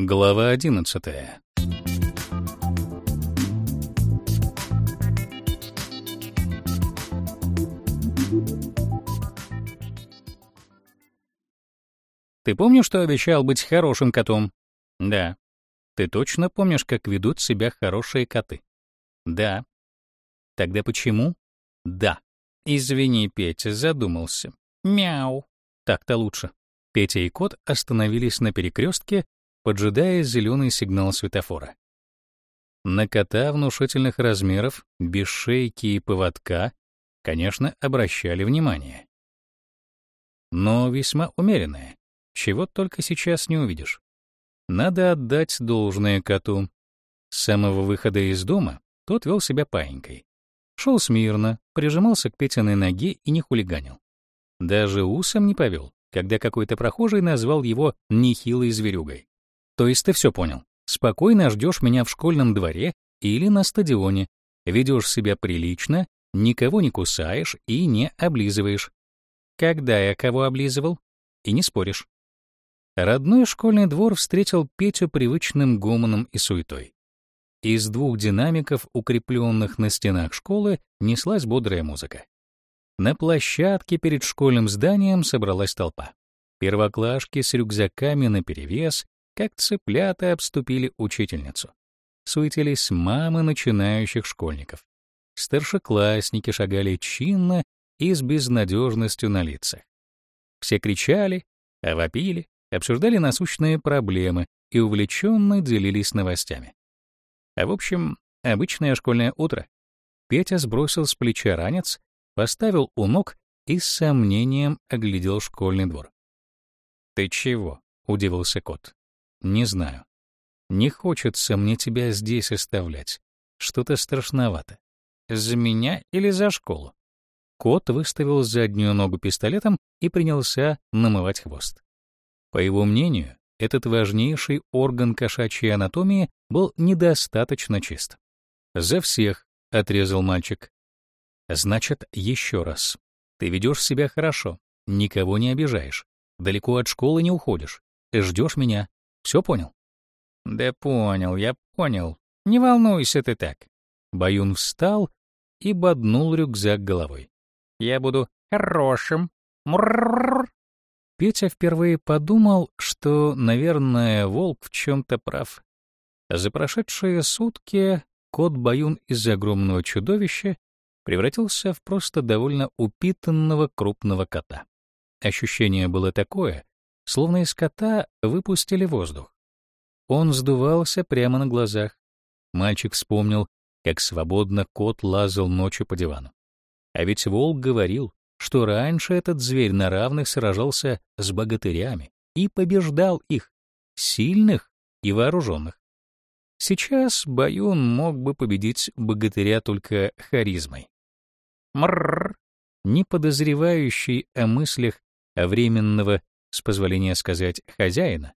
Глава одиннадцатая. Ты помнишь, что обещал быть хорошим котом? Да. Ты точно помнишь, как ведут себя хорошие коты? Да. Тогда почему? Да. Извини, Петя, задумался. Мяу. Так-то лучше. Петя и кот остановились на перекрестке, поджидая зеленый сигнал светофора. На кота внушительных размеров, без шейки и поводка, конечно, обращали внимание. Но весьма умеренное, чего только сейчас не увидишь. Надо отдать должное коту. С самого выхода из дома тот вел себя паинькой. Шел смирно, прижимался к Петиной ноге и не хулиганил. Даже усом не повел, когда какой-то прохожий назвал его нехилой зверюгой. То есть ты все понял. Спокойно ждешь меня в школьном дворе или на стадионе, ведешь себя прилично, никого не кусаешь и не облизываешь. Когда я кого облизывал? И не споришь. Родной школьный двор встретил Петю привычным гомоном и суетой. Из двух динамиков, укрепленных на стенах школы, неслась бодрая музыка. На площадке перед школьным зданием собралась толпа. Первоклашки с рюкзаками наперевес, как цыплята обступили учительницу. Суетились мамы начинающих школьников. Старшеклассники шагали чинно и с безнадежностью на лицах. Все кричали, а вопили, обсуждали насущные проблемы и увлеченно делились новостями. А в общем, обычное школьное утро. Петя сбросил с плеча ранец, поставил у ног и с сомнением оглядел школьный двор. «Ты чего?» — удивился кот. «Не знаю. Не хочется мне тебя здесь оставлять. Что-то страшновато. За меня или за школу?» Кот выставил заднюю ногу пистолетом и принялся намывать хвост. По его мнению, этот важнейший орган кошачьей анатомии был недостаточно чист. «За всех», — отрезал мальчик. «Значит, еще раз. Ты ведешь себя хорошо, никого не обижаешь, далеко от школы не уходишь, ждешь меня. Все понял?» «Да понял, я понял. Не волнуйся ты так». Баюн встал и боднул рюкзак головой. «Я буду хорошим. Мрррр. Петя впервые подумал, что, наверное, волк в чем-то прав. За прошедшие сутки кот Баюн из огромного чудовища превратился в просто довольно упитанного крупного кота. Ощущение было такое, словно из кота выпустили воздух. Он сдувался прямо на глазах. Мальчик вспомнил, как свободно кот лазал ночью по дивану. А ведь волк говорил, что раньше этот зверь на равных сражался с богатырями и побеждал их, сильных и вооруженных. Сейчас Баюн мог бы победить богатыря только харизмой. Мрррр, не подозревающий о мыслях временного, с позволения сказать, хозяина,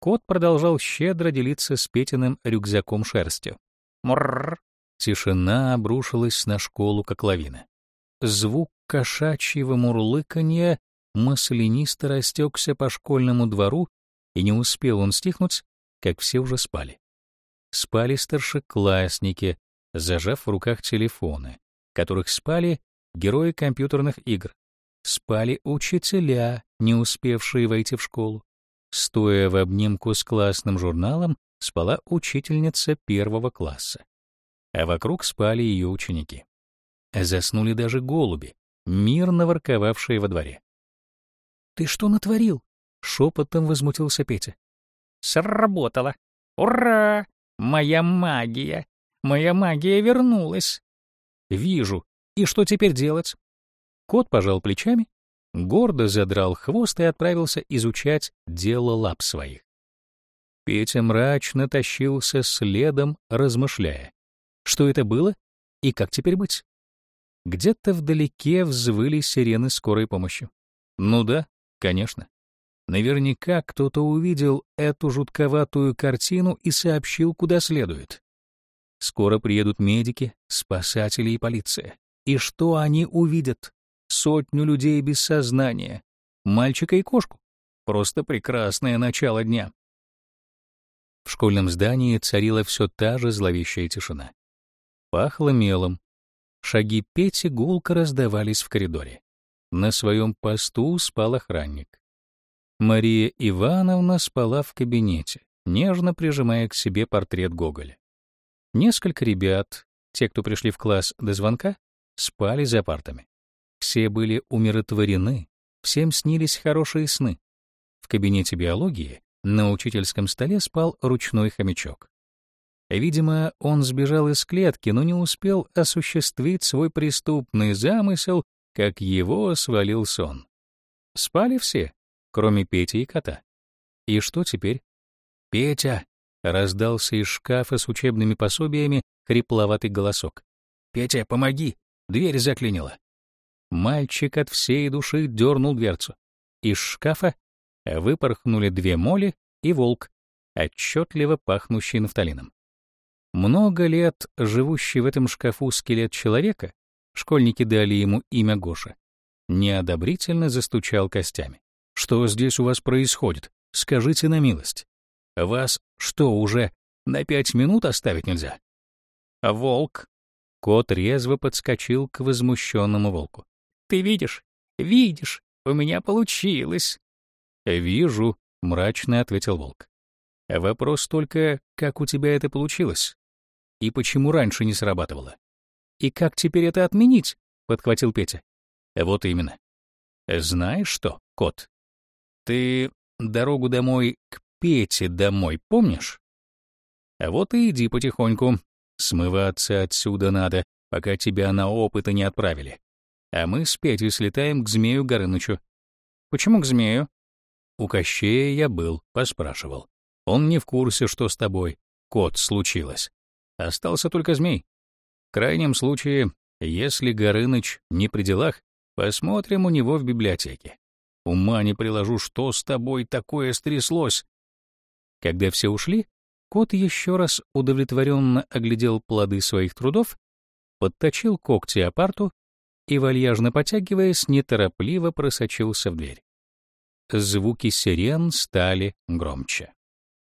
кот продолжал щедро делиться с Петиным рюкзаком шерстью. Мрррр. Тишина обрушилась на школу, как лавина. Звук кошачьего мурлыканья маслянисто растекся по школьному двору, и не успел он стихнуть, как все уже спали. Спали старшеклассники, зажав в руках телефоны, которых спали герои компьютерных игр. Спали учителя, не успевшие войти в школу. Стоя в обнимку с классным журналом, спала учительница первого класса. А вокруг спали ее ученики. Заснули даже голуби, мирно ворковавшие во дворе. «Ты что натворил?» — шепотом возмутился Петя. «Сработало! Ура! Моя магия! Моя магия вернулась!» «Вижу. И что теперь делать?» Кот пожал плечами, гордо задрал хвост и отправился изучать дело лап своих. Петя мрачно тащился следом, размышляя. Что это было и как теперь быть? Где-то вдалеке взвыли сирены скорой помощи. Ну да, конечно. Наверняка кто-то увидел эту жутковатую картину и сообщил, куда следует. Скоро приедут медики, спасатели и полиция. И что они увидят? Сотню людей без сознания, мальчика и кошку. Просто прекрасное начало дня. В школьном здании царила все та же зловещая тишина. Пахло мелом. Шаги Пети гулко раздавались в коридоре. На своем посту спал охранник. Мария Ивановна спала в кабинете, нежно прижимая к себе портрет Гоголя. Несколько ребят, те, кто пришли в класс до звонка, спали за партами. Все были умиротворены, всем снились хорошие сны. В кабинете биологии на учительском столе спал ручной хомячок. Видимо, он сбежал из клетки, но не успел осуществить свой преступный замысел, как его свалил сон. Спали все, кроме Пети и кота. И что теперь? «Петя!» — раздался из шкафа с учебными пособиями хрипловатый голосок. «Петя, помоги! Дверь заклинила!» Мальчик от всей души дернул дверцу. Из шкафа выпорхнули две моли и волк, отчетливо пахнущий нафталином. Много лет живущий в этом шкафу скелет человека, школьники дали ему имя Гоша, неодобрительно застучал костями. «Что здесь у вас происходит? Скажите на милость. Вас что, уже на пять минут оставить нельзя?» Волк. Кот резво подскочил к возмущенному волку. «Ты видишь? Видишь? У меня получилось!» «Вижу», — мрачно ответил волк. «Вопрос только, как у тебя это получилось? И почему раньше не срабатывало?» «И как теперь это отменить?» — подхватил Петя. «Вот именно. Знаешь что, кот, ты дорогу домой к Пете домой помнишь? А вот и иди потихоньку. Смываться отсюда надо, пока тебя на опыты не отправили. А мы с Петей слетаем к Змею Горынычу. Почему к Змею? У Кощея я был, поспрашивал. Он не в курсе, что с тобой, кот, случилось. Остался только Змей. В крайнем случае, если Горыныч не при делах, посмотрим у него в библиотеке. Ума не приложу, что с тобой такое стряслось. Когда все ушли, кот еще раз удовлетворенно оглядел плоды своих трудов, подточил когти апарту и, вальяжно потягиваясь, неторопливо просочился в дверь. Звуки сирен стали громче.